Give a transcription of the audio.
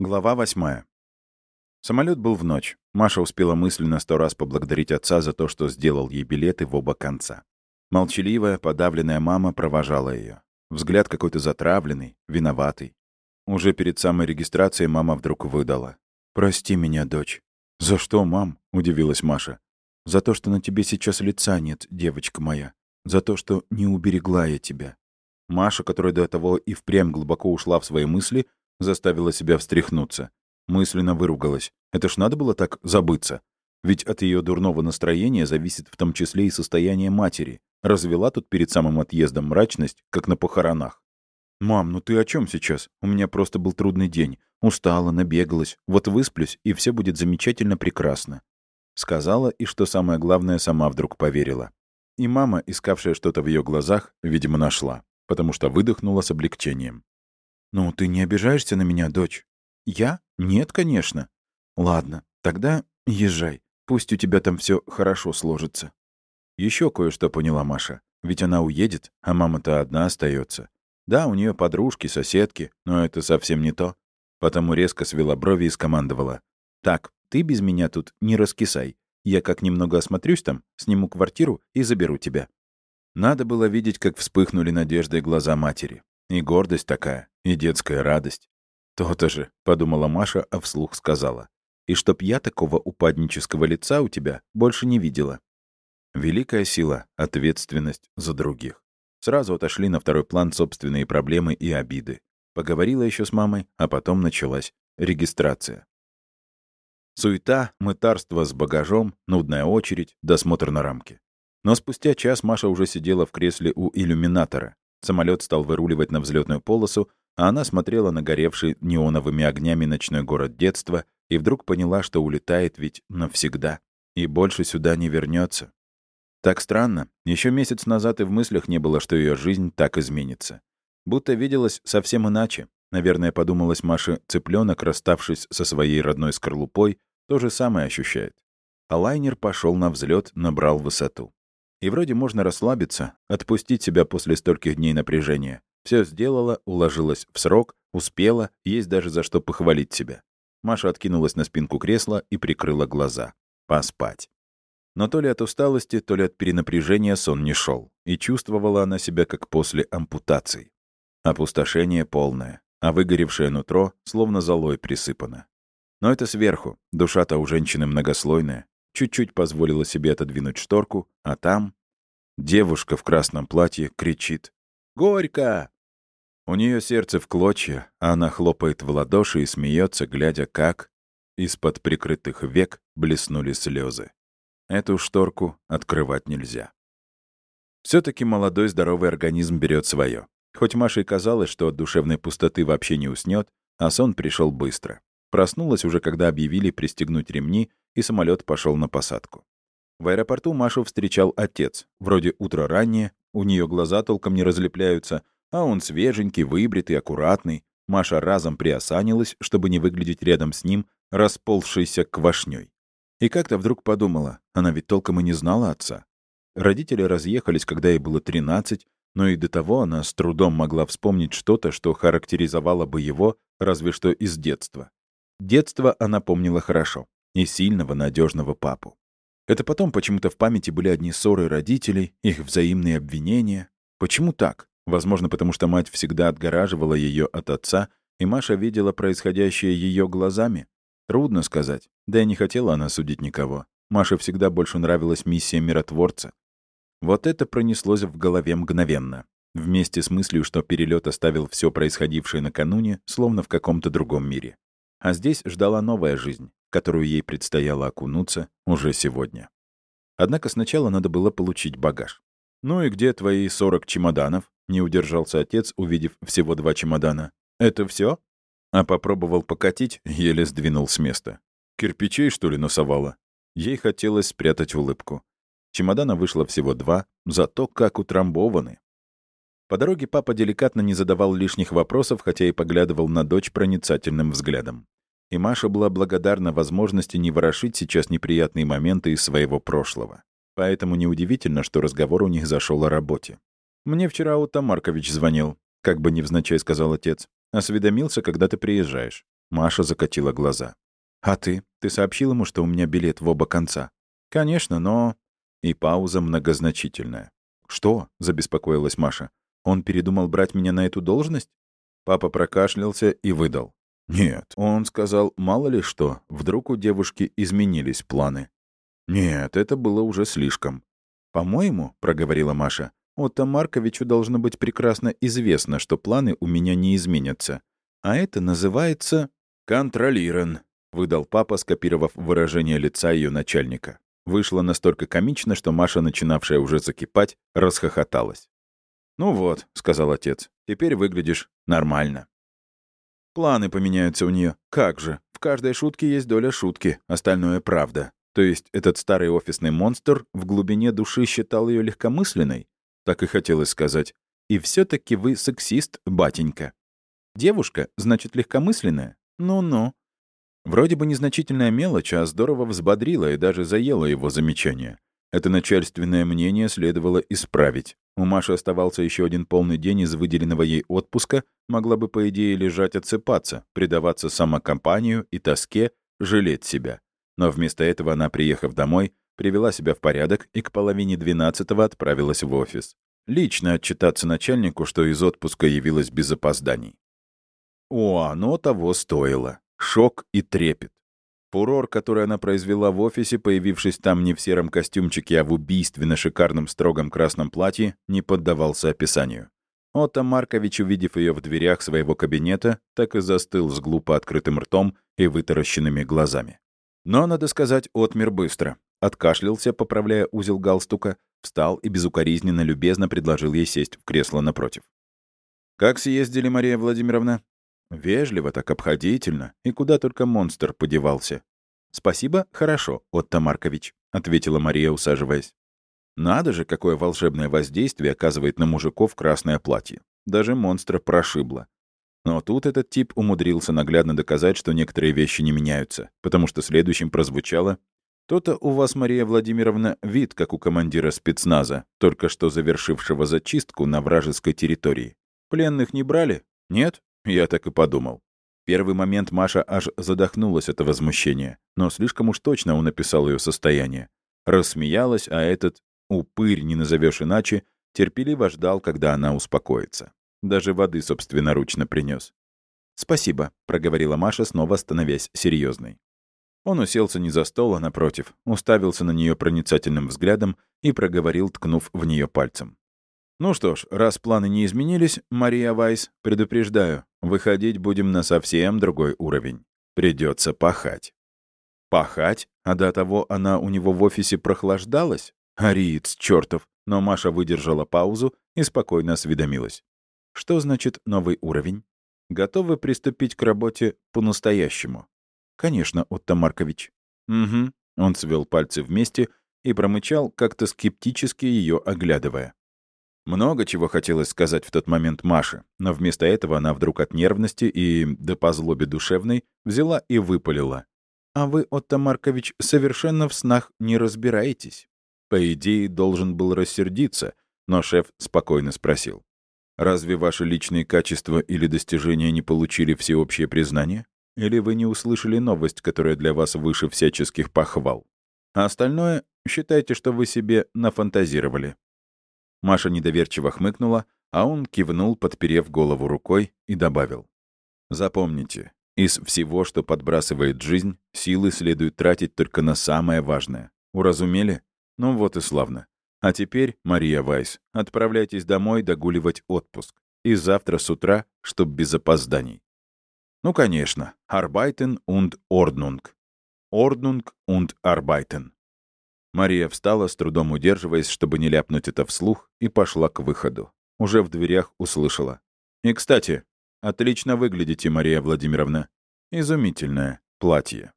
Глава восьмая. Самолет был в ночь. Маша успела мысленно сто раз поблагодарить отца за то, что сделал ей билеты в оба конца. Молчаливая, подавленная мама провожала ее. Взгляд какой-то затравленный, виноватый. Уже перед самой регистрацией мама вдруг выдала. «Прости меня, дочь». «За что, мам?» — удивилась Маша. «За то, что на тебе сейчас лица нет, девочка моя. За то, что не уберегла я тебя». Маша, которая до того и впрямь глубоко ушла в свои мысли, заставила себя встряхнуться. Мысленно выругалась. Это ж надо было так забыться. Ведь от ее дурного настроения зависит в том числе и состояние матери. Развела тут перед самым отъездом мрачность, как на похоронах. «Мам, ну ты о чем сейчас? У меня просто был трудный день. Устала, набегалась. Вот высплюсь, и все будет замечательно прекрасно». Сказала, и что самое главное, сама вдруг поверила. И мама, искавшая что-то в ее глазах, видимо, нашла, потому что выдохнула с облегчением. «Ну, ты не обижаешься на меня, дочь?» «Я? Нет, конечно». «Ладно, тогда езжай. Пусть у тебя там все хорошо сложится». Еще кое-что поняла Маша. Ведь она уедет, а мама-то одна остается. Да, у нее подружки, соседки, но это совсем не то. Потому резко свела брови и скомандовала. «Так, ты без меня тут не раскисай. Я как немного осмотрюсь там, сниму квартиру и заберу тебя». Надо было видеть, как вспыхнули надеждой глаза матери. И гордость такая, и детская радость. «То-то же», — подумала Маша, а вслух сказала. «И чтоб я такого упаднического лица у тебя больше не видела». Великая сила — ответственность за других. Сразу отошли на второй план собственные проблемы и обиды. Поговорила еще с мамой, а потом началась регистрация. Суета, мытарство с багажом, нудная очередь, досмотр на рамке. Но спустя час Маша уже сидела в кресле у иллюминатора. Самолет стал выруливать на взлетную полосу, а она смотрела на горевший неоновыми огнями ночной город детства и вдруг поняла, что улетает ведь навсегда и больше сюда не вернется. Так странно. Еще месяц назад и в мыслях не было, что ее жизнь так изменится. Будто виделась совсем иначе. Наверное, подумалась Маша, цыпленок, расставшись со своей родной скорлупой, то же самое ощущает. А лайнер пошел на взлет, набрал высоту. И вроде можно расслабиться, отпустить себя после стольких дней напряжения. Все сделала, уложилась в срок, успела, есть даже за что похвалить себя. Маша откинулась на спинку кресла и прикрыла глаза. Поспать. Но то ли от усталости, то ли от перенапряжения сон не шел, и чувствовала она себя как после ампутаций. Опустошение полное, а выгоревшее нутро словно золой присыпано. Но это сверху, душа-то у женщины многослойная, чуть-чуть позволила себе отодвинуть шторку, а там... Девушка в красном платье кричит «Горько!». У нее сердце в клочья, а она хлопает в ладоши и смеется, глядя, как из-под прикрытых век блеснули слезы. Эту шторку открывать нельзя. все таки молодой здоровый организм берет свое. Хоть Маше и казалось, что от душевной пустоты вообще не уснет, а сон пришел быстро. Проснулась уже, когда объявили пристегнуть ремни, и самолет пошел на посадку. В аэропорту Машу встречал отец. Вроде утро раннее, у нее глаза толком не разлепляются, а он свеженький, выбритый, аккуратный. Маша разом приосанилась, чтобы не выглядеть рядом с ним, расползшейся квашней. И как-то вдруг подумала, она ведь толком и не знала отца. Родители разъехались, когда ей было 13, но и до того она с трудом могла вспомнить что-то, что характеризовало бы его, разве что из детства. Детство она помнила хорошо. И сильного, надежного папу. Это потом почему-то в памяти были одни ссоры родителей, их взаимные обвинения. Почему так? Возможно, потому что мать всегда отгораживала ее от отца, и Маша видела происходящее ее глазами. Трудно сказать. Да и не хотела она судить никого. Маше всегда больше нравилась миссия миротворца. Вот это пронеслось в голове мгновенно. Вместе с мыслью, что перелет оставил все происходившее накануне, словно в каком-то другом мире. А здесь ждала новая жизнь, которую ей предстояло окунуться уже сегодня. Однако сначала надо было получить багаж. «Ну и где твои 40 чемоданов?» — не удержался отец, увидев всего два чемодана. «Это все? А попробовал покатить, еле сдвинул с места. «Кирпичей, что ли, носовала?» Ей хотелось спрятать улыбку. Чемодана вышло всего два, зато как утрамбованы. По дороге папа деликатно не задавал лишних вопросов, хотя и поглядывал на дочь проницательным взглядом. И Маша была благодарна возможности не ворошить сейчас неприятные моменты из своего прошлого. Поэтому неудивительно, что разговор у них зашел о работе. «Мне вчера Ута Маркович звонил», — как бы невзначай сказал отец. «Осведомился, когда ты приезжаешь. Маша закатила глаза. «А ты? Ты сообщил ему, что у меня билет в оба конца?» «Конечно, но...» И пауза многозначительная. «Что?» — забеспокоилась Маша. «Он передумал брать меня на эту должность?» Папа прокашлялся и выдал. «Нет». Он сказал, мало ли что, вдруг у девушки изменились планы. «Нет, это было уже слишком». «По-моему», — проговорила Маша, «Отто Марковичу должно быть прекрасно известно, что планы у меня не изменятся. А это называется...» «Контролирован», — выдал папа, скопировав выражение лица ее начальника. Вышло настолько комично, что Маша, начинавшая уже закипать, расхохоталась. «Ну вот», — сказал отец, — «теперь выглядишь нормально». Планы поменяются у нее. Как же? В каждой шутке есть доля шутки, остальное — правда. То есть этот старый офисный монстр в глубине души считал ее легкомысленной? Так и хотелось сказать. И все таки вы сексист, батенька. Девушка, значит, легкомысленная? Ну-ну. Вроде бы незначительная мелочь, а здорово взбодрила и даже заела его замечание. Это начальственное мнение следовало исправить. У Маши оставался еще один полный день из выделенного ей отпуска, могла бы, по идее, лежать отсыпаться, предаваться самокомпанию и тоске, жалеть себя. Но вместо этого она, приехав домой, привела себя в порядок и к половине двенадцатого отправилась в офис. Лично отчитаться начальнику, что из отпуска явилась без опозданий. О, оно того стоило шок и трепет. Фурор, который она произвела в офисе, появившись там не в сером костюмчике, а в убийственно шикарном строгом красном платье, не поддавался описанию. Отто Маркович, увидев ее в дверях своего кабинета, так и застыл с глупо открытым ртом и вытаращенными глазами. Но, надо сказать, отмер быстро. Откашлялся, поправляя узел галстука, встал и безукоризненно любезно предложил ей сесть в кресло напротив. «Как съездили, Мария Владимировна?» Вежливо, так обходительно, и куда только монстр подевался. «Спасибо, хорошо, Отто Маркович», — ответила Мария, усаживаясь. «Надо же, какое волшебное воздействие оказывает на мужиков красное платье. Даже монстра прошибло. Но тут этот тип умудрился наглядно доказать, что некоторые вещи не меняются, потому что следующим прозвучало «То-то у вас, Мария Владимировна, вид, как у командира спецназа, только что завершившего зачистку на вражеской территории. Пленных не брали? Нет? Я так и подумал. Первый момент Маша аж задохнулась от возмущения, но слишком уж точно он описал ее состояние. Рассмеялась, а этот упырь, не назовешь иначе, терпеливо ждал, когда она успокоится. Даже воды собственноручно принес. «Спасибо», — проговорила Маша, снова становясь серьезной. Он уселся не за стол, а напротив, уставился на нее проницательным взглядом и проговорил, ткнув в нее пальцем. Ну что ж, раз планы не изменились, Мария Вайс, предупреждаю, выходить будем на совсем другой уровень. Придется пахать. Пахать? А до того она у него в офисе прохлаждалась? Ариец чертов. Но Маша выдержала паузу и спокойно осведомилась. Что значит новый уровень? Готовы приступить к работе по-настоящему? Конечно, Отто Маркович. Угу. Он свел пальцы вместе и промычал, как-то скептически ее оглядывая. Много чего хотелось сказать в тот момент Маше, но вместо этого она вдруг от нервности и, да по злобе душевной, взяла и выпалила. «А вы, Отто Маркович, совершенно в снах не разбираетесь». По идее, должен был рассердиться, но шеф спокойно спросил. «Разве ваши личные качества или достижения не получили всеобщее признание? Или вы не услышали новость, которая для вас выше всяческих похвал? А остальное считайте, что вы себе нафантазировали. Маша недоверчиво хмыкнула, а он кивнул, подперев голову рукой, и добавил. «Запомните, из всего, что подбрасывает жизнь, силы следует тратить только на самое важное. Уразумели? Ну вот и славно. А теперь, Мария Вайс, отправляйтесь домой догуливать отпуск. И завтра с утра, чтоб без опозданий. Ну, конечно, Arbeiten und Ordnung. Ordnung und Arbeiten. Мария встала, с трудом удерживаясь, чтобы не ляпнуть это вслух, и пошла к выходу. Уже в дверях услышала. «И, кстати, отлично выглядите, Мария Владимировна. Изумительное платье».